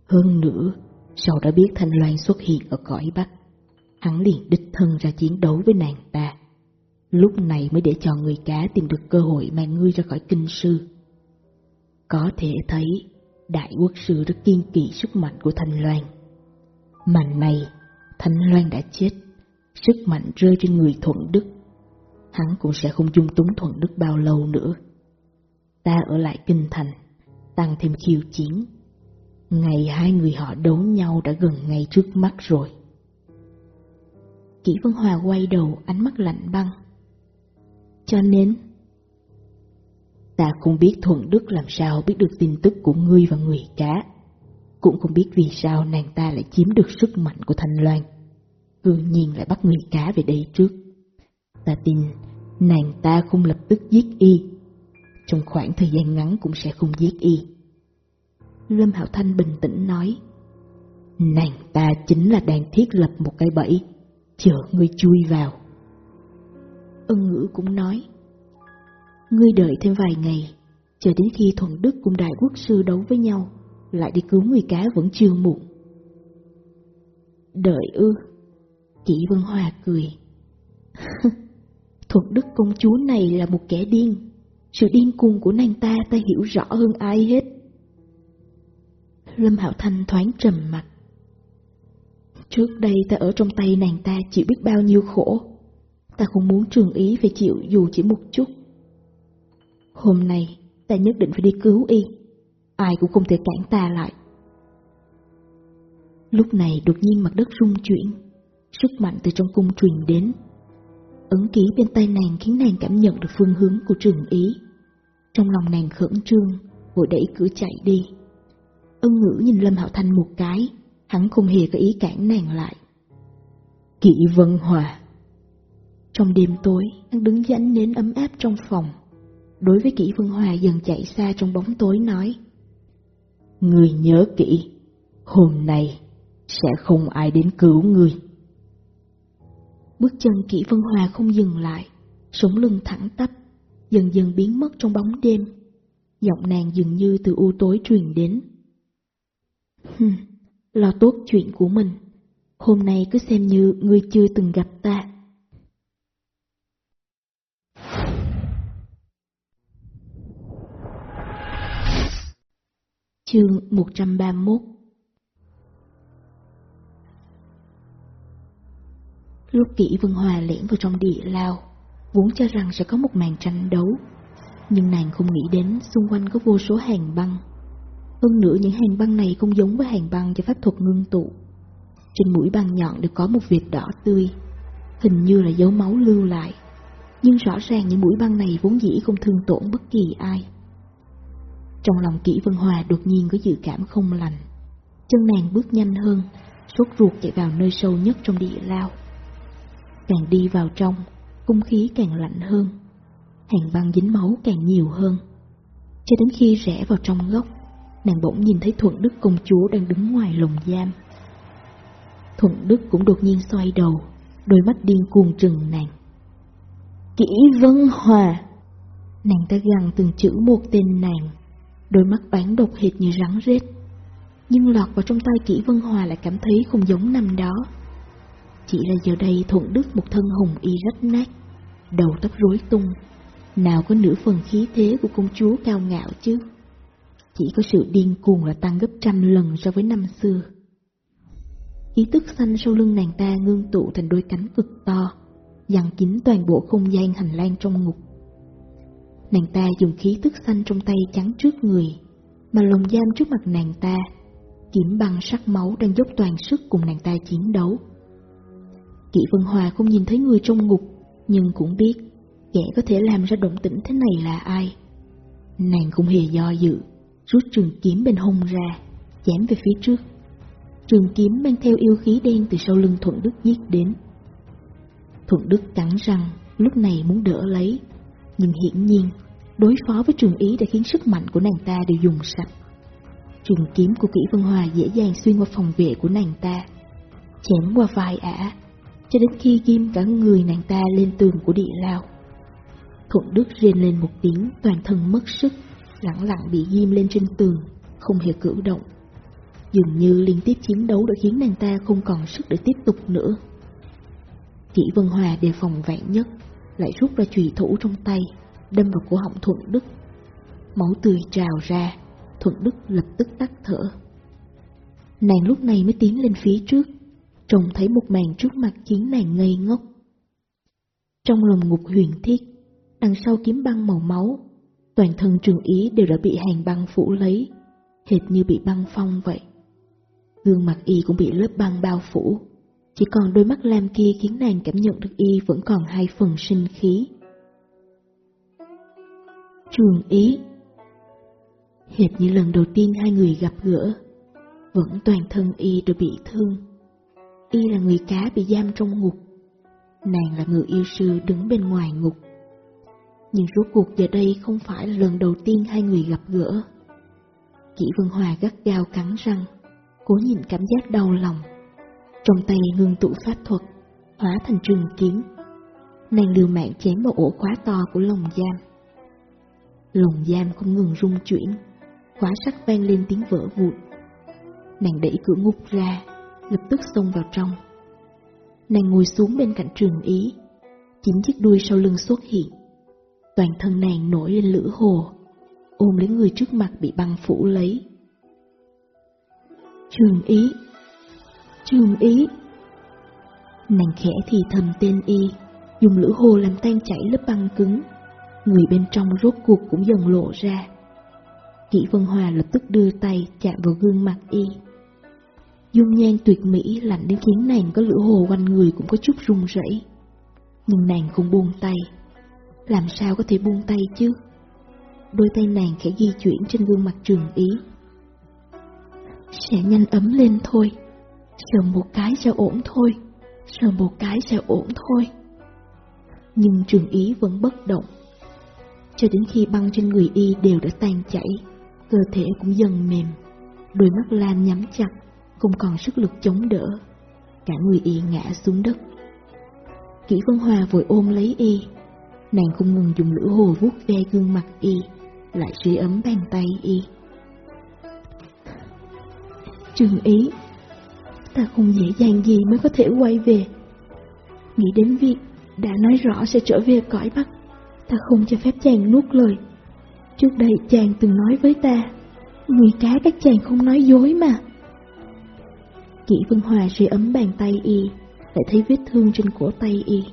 Hơn nữa, sau đã biết Thanh Loan xuất hiện ở cõi Bắc, hắn liền đích thân ra chiến đấu với nàng ta. Lúc này mới để cho người cá tìm được cơ hội mang ngươi ra khỏi kinh sư. Có thể thấy, Đại Quốc Sư rất kiên kỵ sức mạnh của Thanh Loan. Màn này, Thanh Loan đã chết, sức mạnh rơi trên người Thuận Đức hắn cũng sẽ không dung túng thuận đức bao lâu nữa. Ta ở lại kinh thành, tăng thêm khiêu chiến. Ngày hai người họ đấu nhau đã gần ngay trước mắt rồi. Kỷ Vân Hòa quay đầu, ánh mắt lạnh băng. Cho nên... Ta không biết Thuận Đức làm sao biết được tin tức của ngươi và người cá. Cũng không biết vì sao nàng ta lại chiếm được sức mạnh của Thanh Loan. Cư nhiên lại bắt người cá về đây trước. Ta tin nàng ta không lập tức giết y. Trong khoảng thời gian ngắn cũng sẽ không giết y. Lâm Hạo Thanh bình tĩnh nói. Nàng ta chính là đang thiết lập một cái bẫy, chờ ngươi chui vào. Ân ngữ cũng nói. Ngươi đợi thêm vài ngày, chờ đến khi Thuận Đức cùng Đại Quốc Sư đấu với nhau, lại đi cứu người cá vẫn chưa muộn. Đợi ư? Kỷ Vân Hòa cười. Thuận Đức công chúa này là một kẻ điên. Sự điên cuồng của nàng ta ta hiểu rõ hơn ai hết. Lâm Hạo Thanh thoáng trầm mặt. Trước đây ta ở trong tay nàng ta chịu biết bao nhiêu khổ. Ta không muốn trường ý phải chịu dù chỉ một chút. Hôm nay ta nhất định phải đi cứu y. Ai cũng không thể cản ta lại. Lúc này đột nhiên mặt đất rung chuyển. Sức mạnh từ trong cung truyền đến Ấn ký bên tay nàng khiến nàng cảm nhận được phương hướng của trường ý. Trong lòng nàng khẩn trương, vội đẩy cửa chạy đi. Ân ngữ nhìn Lâm Hạo Thanh một cái, hắn không hề có ý cản nàng lại. Kỵ Vân Hòa trong đêm tối, hắn đứng dưới ánh nến ấm áp trong phòng. Đối với Kỷ Vân Hòa dần chạy xa trong bóng tối nói Người nhớ kỹ, hôm nay sẽ không ai đến cứu người. Bước chân Kỷ Vân Hòa không dừng lại, sống lưng thẳng tắp, dần dần biến mất trong bóng đêm. Giọng nàng dường như từ u tối truyền đến. Hừm, lo tốt chuyện của mình. Hôm nay cứ xem như ngươi chưa từng gặp ta. Chương 131 Lúc kỹ Vân Hòa lẻn vào trong địa lao, vốn cho rằng sẽ có một màn tranh đấu. Nhưng nàng không nghĩ đến xung quanh có vô số hàng băng. Hơn nữa những hàng băng này không giống với hàng băng cho pháp thuật ngưng tụ. Trên mũi băng nhọn đều có một vệt đỏ tươi, hình như là dấu máu lưu lại. Nhưng rõ ràng những mũi băng này vốn dĩ không thương tổn bất kỳ ai. Trong lòng kỹ Vân Hòa đột nhiên có dự cảm không lành. Chân nàng bước nhanh hơn, sốt ruột chạy vào nơi sâu nhất trong địa lao. Càng đi vào trong, không khí càng lạnh hơn. Hàng băng dính máu càng nhiều hơn. Cho đến khi rẽ vào trong góc, nàng bỗng nhìn thấy Thuận Đức công chúa đang đứng ngoài lồng giam. Thuận Đức cũng đột nhiên xoay đầu, đôi mắt điên cuồng trừng nàng. Kỹ Vân Hòa! Nàng ta gằn từng chữ một tên nàng, đôi mắt bán độc hệt như rắn rết. Nhưng lọt vào trong tay Kỷ Vân Hòa lại cảm thấy không giống năm đó. Chỉ là giờ đây Thuận Đức một thân hùng y rách nát, đầu tóc rối tung, nào có nửa phần khí thế của công chúa cao ngạo chứ. Chỉ có sự điên cuồng là tăng gấp trăm lần so với năm xưa. Khí tức xanh sau lưng nàng ta ngưng tụ thành đôi cánh cực to, dằn kín toàn bộ không gian hành lang trong ngục. Nàng ta dùng khí tức xanh trong tay chắn trước người, mà lồng giam trước mặt nàng ta, kiểm băng sắc máu đang dốc toàn sức cùng nàng ta chiến đấu. Kỵ Vân Hòa không nhìn thấy người trong ngục, nhưng cũng biết kẻ có thể làm ra động tĩnh thế này là ai. Nàng không hề do dự, rút trường kiếm bên hông ra, chém về phía trước. Trường kiếm mang theo yêu khí đen từ sau lưng Thuận Đức giết đến. Thuận Đức cắn răng, lúc này muốn đỡ lấy, nhưng hiển nhiên, đối phó với trường ý đã khiến sức mạnh của nàng ta đều dùng sạch. Trường kiếm của Kỷ Vân Hòa dễ dàng xuyên qua phòng vệ của nàng ta, chém qua vai ả, cho đến khi ghim cả người nàng ta lên tường của địa lao. Thuận Đức rên lên một tiếng, toàn thân mất sức, lặng lặng bị ghim lên trên tường, không hề cử động. Dường như liên tiếp chiến đấu đã khiến nàng ta không còn sức để tiếp tục nữa. Kỷ Vân Hòa đề phòng vạn nhất, lại rút ra chùy thủ trong tay, đâm vào cổ họng Thuận Đức. Máu tươi trào ra, Thuận Đức lập tức tắt thở. Nàng lúc này mới tiến lên phía trước, trông thấy một màn trước mặt khiến nàng ngây ngốc. Trong lồng ngục huyền thiết, đằng sau kiếm băng màu máu, toàn thân trường ý đều đã bị hàng băng phủ lấy, hệt như bị băng phong vậy. Gương mặt y cũng bị lớp băng bao phủ, chỉ còn đôi mắt lam kia khiến nàng cảm nhận được y vẫn còn hai phần sinh khí. Trường ý Hệt như lần đầu tiên hai người gặp gỡ, vẫn toàn thân y đều bị thương. Y là người cá bị giam trong ngục, nàng là người yêu sư đứng bên ngoài ngục. Nhưng rốt cuộc giờ đây không phải là lần đầu tiên hai người gặp gỡ. Kỷ Vân Hòa gắt gao cắn răng, cố nhìn cảm giác đau lòng. Trong tay ngưng tụ pháp thuật, hóa thành trường kiếm. Nàng liều mạng chém vào ổ khóa to của lồng giam. Lồng giam không ngừng rung chuyển, khóa sắt vang lên tiếng vỡ vụn. Nàng đẩy cửa ngục ra, lập tức xông vào trong. Nàng ngồi xuống bên cạnh trường ý, chính chiếc đuôi sau lưng xuất hiện. Toàn thân nàng nổi lên lửa hồ, ôm lấy người trước mặt bị băng phủ lấy. Trường ý, trường ý. Nàng khẽ thì thầm tên y, dùng lửa hồ làm tan chảy lớp băng cứng. Người bên trong rốt cuộc cũng dần lộ ra. Kỷ Vân Hòa lập tức đưa tay chạm vào gương mặt y. Dung nhan tuyệt mỹ lạnh đến khiến nàng có lửa hồ quanh người cũng có chút run rẩy. Nhưng nàng không buông tay. Làm sao có thể buông tay chứ? Đôi tay nàng khẽ di chuyển trên gương mặt trường ý. Sẽ nhanh ấm lên thôi. Sờ một cái sẽ ổn thôi. Sờ một cái sẽ ổn thôi. Nhưng trường ý vẫn bất động. Cho đến khi băng trên người y đều đã tan chảy, cơ thể cũng dần mềm. Đôi mắt Lan nhắm chặt, không còn sức lực chống đỡ. Cả người y ngã xuống đất. Kỷ Vân Hòa vội ôm lấy y, nàng không ngừng dùng lửa hồ vuốt ve gương mặt y, lại sưởi ấm bàn tay y. Trường ý, ta không dễ dàng gì mới có thể quay về. Nghĩ đến việc đã nói rõ sẽ trở về cõi Bắc, ta không cho phép chàng nuốt lời. Trước đây chàng từng nói với ta, người cá các chàng không nói dối mà. Kỷ Vân Hòa sưởi ấm bàn tay y, lại thấy vết thương trên cổ tay y.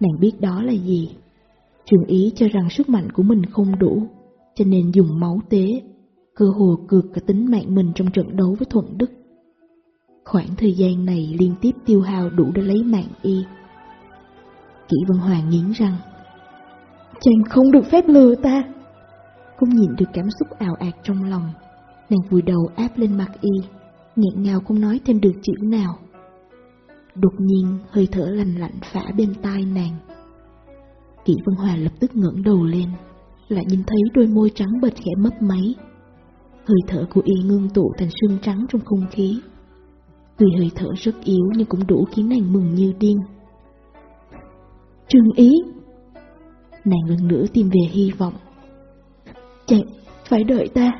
Nàng biết đó là gì. Trường ý cho rằng sức mạnh của mình không đủ, cho nên dùng máu tế, cơ hồ cược cả tính mạng mình trong trận đấu với Thuận Đức. Khoảng thời gian này liên tiếp tiêu hao đủ để lấy mạng y. Kỷ Vân Hoàng nghiến răng. Chàng không được phép lừa ta. Không nhìn được cảm xúc ảo ạt trong lòng, nàng vùi đầu áp lên mặt y, nghẹn ngào không nói thêm được chữ nào. Đột nhiên hơi thở lành lạnh phả bên tai nàng. Kỷ Vân Hòa lập tức ngẩng đầu lên, lại nhìn thấy đôi môi trắng bệch khẽ mấp máy. Hơi thở của y ngưng tụ thành sương trắng trong không khí. Tuy hơi thở rất yếu nhưng cũng đủ khiến nàng mừng như điên. Trương ý! Nàng lần nữa tìm về hy vọng. Chàng, phải đợi ta,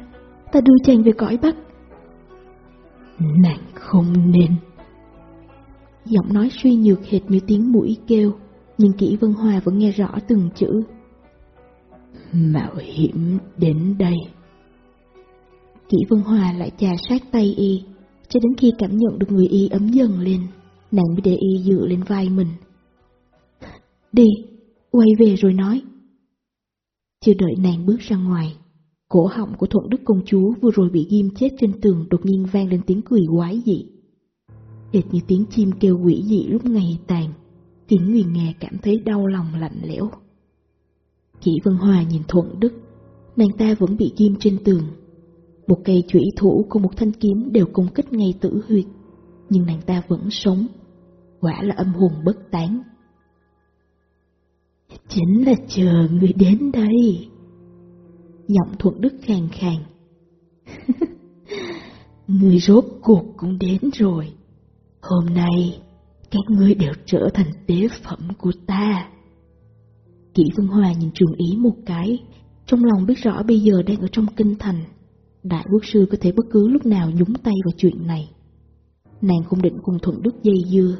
ta đưa chàng về cõi Bắc. Nàng không nên. Giọng nói suy nhược hệt như tiếng mũi kêu, nhưng kỹ Vân Hòa vẫn nghe rõ từng chữ. Mạo hiểm đến đây. Kỷ Vân Hòa lại chà sát tay y, cho đến khi cảm nhận được người y ấm dần lên, nàng mới để y dựa lên vai mình. Đi, quay về rồi nói. Chưa đợi nàng bước ra ngoài, cổ họng của Thuận Đức Công Chúa vừa rồi bị ghim chết trên tường đột nhiên vang lên tiếng cười quái dị. Hệt như tiếng chim kêu quỷ dị lúc ngày tàn, khiến người nghe cảm thấy đau lòng lạnh lẽo. Kỷ Vân Hòa nhìn Thuận Đức, nàng ta vẫn bị ghim trên tường. Một cây chủy thủ cùng một thanh kiếm đều công kích ngay tử huyệt, nhưng nàng ta vẫn sống, quả là âm hồn bất tán. Chính là chờ người đến đây. Giọng Thuận Đức khàn khàn. người rốt cuộc cũng đến rồi. Hôm nay, các ngươi đều trở thành tế phẩm của ta. Kỷ Vân Hòa nhìn trường ý một cái, trong lòng biết rõ bây giờ đang ở trong kinh thành. Đại quốc sư có thể bất cứ lúc nào nhúng tay vào chuyện này. Nàng không định cùng thuận đức dây dưa,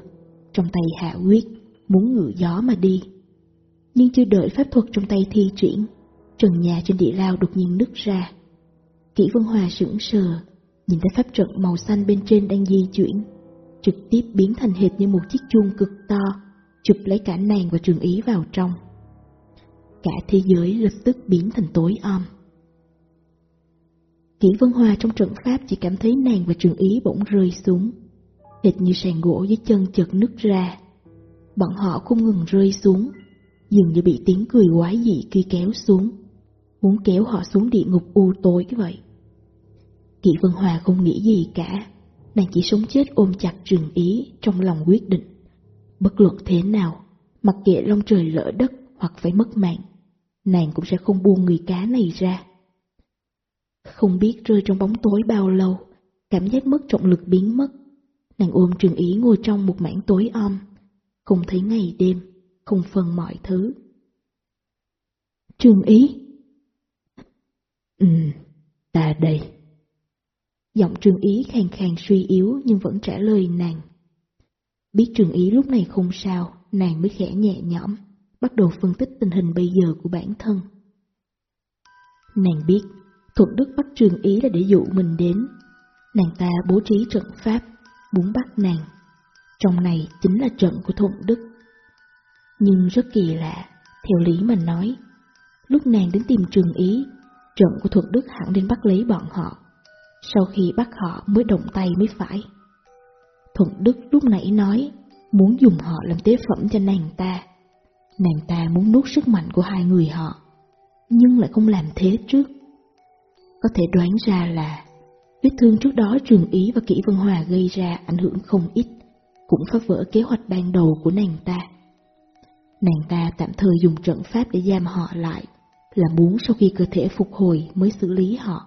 trong tay hạ quyết, muốn ngự gió mà đi. Nhưng chưa đợi pháp thuật trong tay thi triển, trần nhà trên địa lao đột nhiên nứt ra. Kỷ Vân Hòa sững sờ, nhìn thấy pháp trận màu xanh bên trên đang di chuyển, trực tiếp biến thành hệt như một chiếc chuông cực to, chụp lấy cả nàng và trường ý vào trong. Cả thế giới lập tức biến thành tối om. Kỷ Vân Hòa trong trận pháp chỉ cảm thấy nàng và trường ý bỗng rơi xuống, hệt như sàn gỗ dưới chân chợt nứt ra. Bọn họ không ngừng rơi xuống, dường như bị tiếng cười quái dị kia kéo xuống, muốn kéo họ xuống địa ngục u tối vậy. Kỷ Vân Hòa không nghĩ gì cả, nàng chỉ sống chết ôm chặt trường ý trong lòng quyết định. Bất luận thế nào, mặc kệ long trời lỡ đất hoặc phải mất mạng, nàng cũng sẽ không buông người cá này ra. Không biết rơi trong bóng tối bao lâu, cảm giác mất trọng lực biến mất. Nàng ôm trường ý ngồi trong một mảng tối om, không thấy ngày đêm, không phân mọi thứ. Trường ý Ừ, ta đây. Giọng trường ý khàn khàn suy yếu nhưng vẫn trả lời nàng. Biết trường ý lúc này không sao, nàng mới khẽ nhẹ nhõm, bắt đầu phân tích tình hình bây giờ của bản thân. Nàng biết, Thuận Đức bắt trường ý là để dụ mình đến. Nàng ta bố trí trận pháp, muốn bắt nàng. Trong này chính là trận của Thuận Đức. Nhưng rất kỳ lạ, theo lý mà nói, lúc nàng đến tìm trường ý, trận của Thuận Đức hẳn đến bắt lấy bọn họ. Sau khi bắt họ mới động tay mới phải. Thuận Đức lúc nãy nói muốn dùng họ làm tế phẩm cho nàng ta, Nàng ta muốn nuốt sức mạnh của hai người họ, nhưng lại không làm thế trước. Có thể đoán ra là vết thương trước đó Trường Ý và Kỷ Vân Hòa gây ra ảnh hưởng không ít, cũng phá vỡ kế hoạch ban đầu của nàng ta. Nàng ta tạm thời dùng trận pháp để giam họ lại, là muốn sau khi cơ thể phục hồi mới xử lý họ.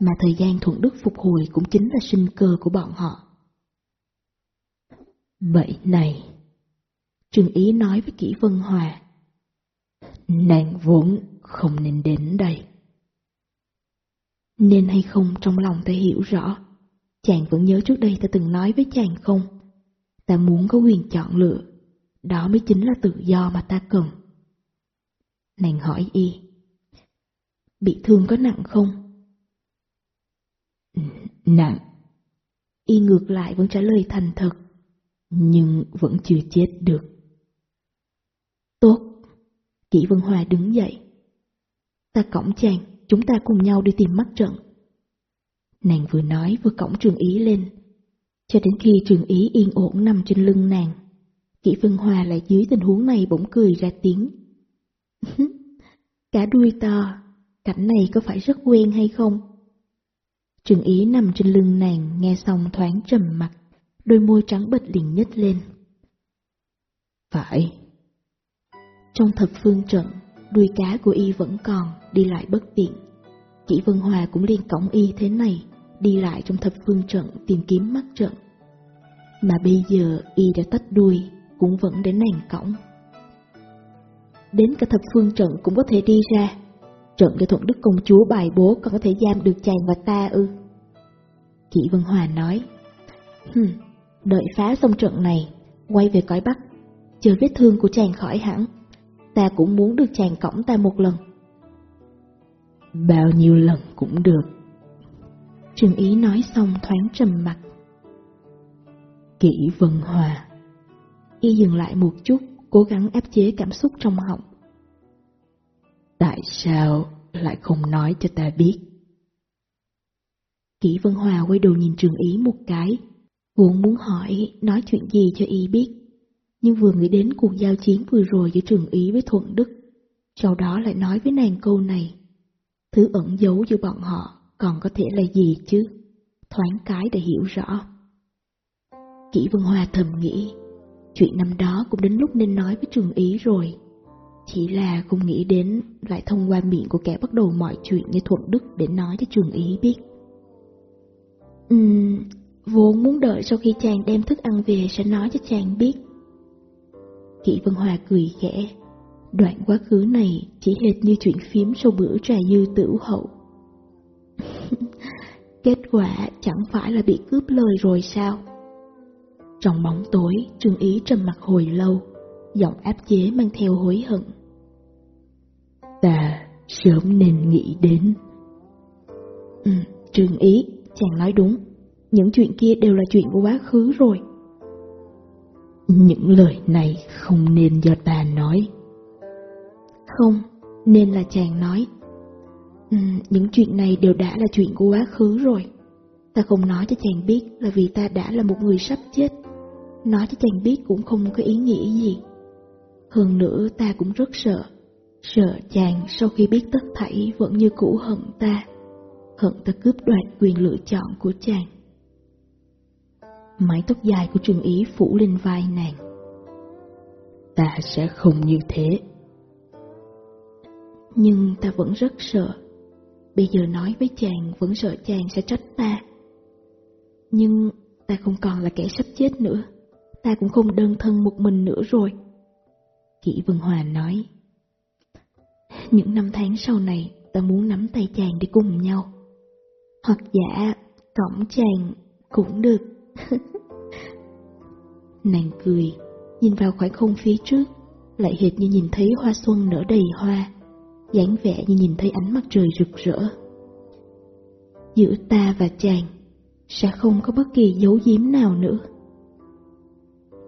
Mà thời gian thuận đức phục hồi cũng chính là sinh cơ của bọn họ. Vậy này, trường Ý nói với Kỷ Vân Hòa, nàng vốn không nên đến đây. Nên hay không trong lòng ta hiểu rõ, chàng vẫn nhớ trước đây ta từng nói với chàng không? Ta muốn có quyền chọn lựa, đó mới chính là tự do mà ta cần. Nàng hỏi y, bị thương có nặng không? Nặng. Y ngược lại vẫn trả lời thành thật, nhưng vẫn chưa chết được. Tốt. Kỷ Vân Hòa đứng dậy. Ta cõng chàng, chúng ta cùng nhau đi tìm mắt trận. Nàng vừa nói vừa cõng trường ý lên. Cho đến khi trường ý yên ổn nằm trên lưng nàng, Kỷ Vân Hòa lại dưới tình huống này bỗng cười ra tiếng. Cả đuôi to, cảnh này có phải rất quen hay không? Trường ý nằm trên lưng nàng nghe xong thoáng trầm mặt, đôi môi trắng bệch liền nhếch lên. Phải, trong thập phương trận, đuôi cá của y vẫn còn, đi lại bất tiện. Kỷ Vân Hòa cũng liên cổng y thế này, đi lại trong thập phương trận tìm kiếm mắt trận. Mà bây giờ y đã tách đuôi, cũng vẫn đến nàng cổng. Đến cả thập phương trận cũng có thể đi ra, trận để thuận đức công chúa bài bố còn có thể giam được chàng và ta ư. Kỷ Vân Hòa nói, Hừm, đợi phá xong trận này, quay về cõi Bắc, chờ vết thương của chàng khỏi hẳn ta cũng muốn được chàng cõng ta một lần. Bao nhiêu lần cũng được. Trừng Ý nói xong thoáng trầm mặt. Kỷ Vân Hòa Y dừng lại một chút, cố gắng áp chế cảm xúc trong họng. Tại sao lại không nói cho ta biết? Kỷ Vân Hòa quay đầu nhìn Trường Ý một cái, vốn muốn hỏi nói chuyện gì cho Y biết nhưng vừa nghĩ đến cuộc giao chiến vừa rồi giữa Trường Ý với Thuận Đức, sau đó lại nói với nàng câu này. Thứ ẩn giấu giữa bọn họ còn có thể là gì chứ? Thoáng cái để hiểu rõ. Kỷ Vân Hoa thầm nghĩ, chuyện năm đó cũng đến lúc nên nói với Trường Ý rồi. Chỉ là không nghĩ đến lại thông qua miệng của kẻ bắt đầu mọi chuyện như Thuận Đức để nói cho Trường Ý biết. Ừm, vốn muốn đợi sau khi chàng đem thức ăn về sẽ nói cho chàng biết. Kỷ Vân Hòa cười khẽ. Đoạn quá khứ này chỉ hệt như chuyện phím sau bữa trà dư tử hậu. Kết quả chẳng phải là bị cướp lời rồi sao? Trong bóng tối, Trương Ý trầm mặt hồi lâu, giọng áp chế mang theo hối hận. Ta sớm nên nghĩ đến. Ừ, Trương Ý, chàng nói đúng, những chuyện kia đều là chuyện của quá khứ rồi. Những lời này không nên do ta nói. Không, nên là chàng nói. Ừ, những chuyện này đều đã là chuyện của quá khứ rồi. Ta không nói cho chàng biết là vì ta đã là một người sắp chết. Nói cho chàng biết cũng không có ý nghĩa gì. Hơn nữa ta cũng rất sợ. Sợ chàng sau khi biết tất thảy vẫn như cũ hận ta. Hận ta cướp đoạt quyền lựa chọn của chàng mái tóc dài của Trường Ý phủ lên vai nàng. Ta sẽ không như thế. Nhưng ta vẫn rất sợ. Bây giờ nói với chàng vẫn sợ chàng sẽ trách ta. Nhưng ta không còn là kẻ sắp chết nữa. Ta cũng không đơn thân một mình nữa rồi. Kỷ Vân Hòa nói. Những năm tháng sau này ta muốn nắm tay chàng đi cùng nhau. Hoặc giả cõng chàng cũng được. Nàng cười, nhìn vào khoảng không phía trước, lại hệt như nhìn thấy hoa xuân nở đầy hoa, dáng vẻ như nhìn thấy ánh mặt trời rực rỡ. Giữa ta và chàng, sẽ không có bất kỳ dấu giếm nào nữa.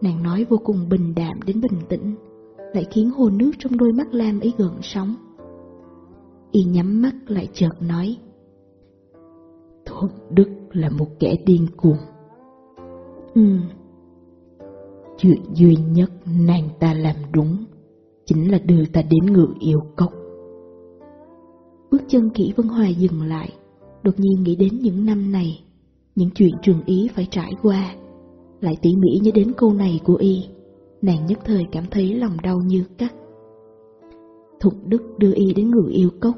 Nàng nói vô cùng bình đạm đến bình tĩnh, lại khiến hồ nước trong đôi mắt Lam ấy gợn sóng. Y nhắm mắt lại chợt nói, Thuận Đức là một kẻ điên cuồng. Ừ, chuyện duy nhất nàng ta làm đúng chính là đưa ta đến ngự yêu cốc. Bước chân kỹ Vân Hòa dừng lại, đột nhiên nghĩ đến những năm này, những chuyện trường ý phải trải qua, lại tỉ mỉ nhớ đến câu này của y, nàng nhất thời cảm thấy lòng đau như cắt. Thục Đức đưa y đến ngự yêu cốc,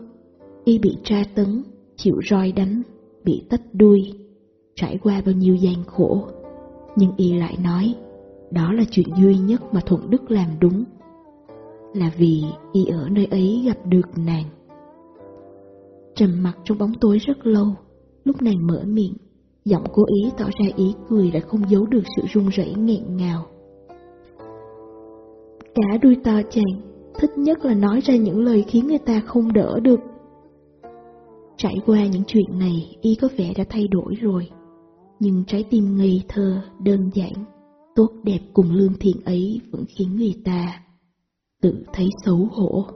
y bị tra tấn, chịu roi đánh, bị tách đuôi, trải qua bao nhiêu gian khổ. Nhưng y lại nói, đó là chuyện duy nhất mà Thuận Đức làm đúng, là vì y ở nơi ấy gặp được nàng. Trầm mặt trong bóng tối rất lâu, lúc nàng mở miệng, giọng cố ý tỏ ra ý cười đã không giấu được sự run rẩy nghẹn ngào. Cả đuôi to chàng, thích nhất là nói ra những lời khiến người ta không đỡ được. Trải qua những chuyện này, y có vẻ đã thay đổi rồi, nhưng trái tim ngây thơ, đơn giản, tốt đẹp cùng lương thiện ấy vẫn khiến người ta tự thấy xấu hổ.